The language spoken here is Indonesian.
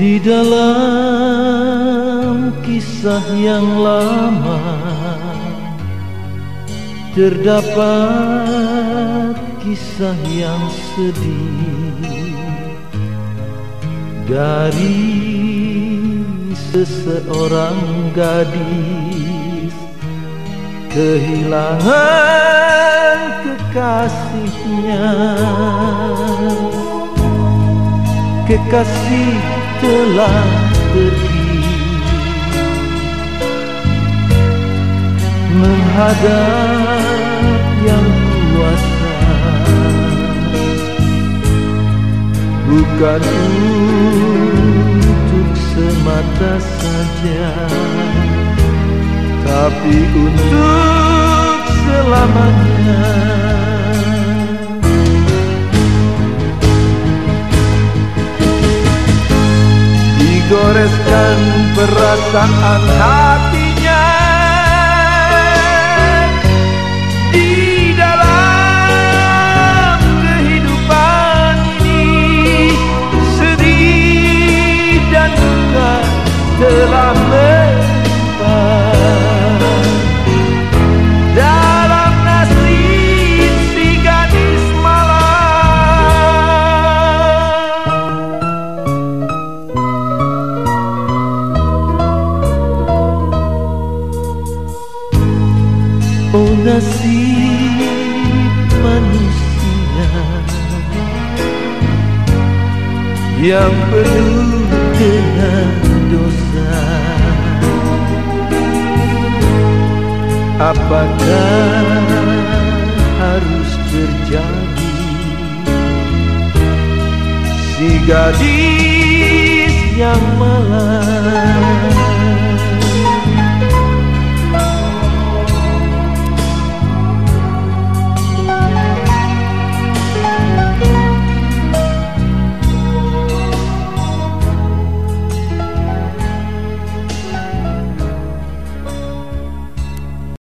Di dalam kisah yang lama Terdapat kisah yang sedih. Dari seseorang gadis Kehilangan kekasihnya. Kekasih telah pergi menghadap yang kuasa. Bukan untuk semata saja tapi untuk selamanya. Digoreskan perasaan hatinya Oh nasib manusia Yang penuh dengan dosa Apakah harus terjadi? Si gadis yang malang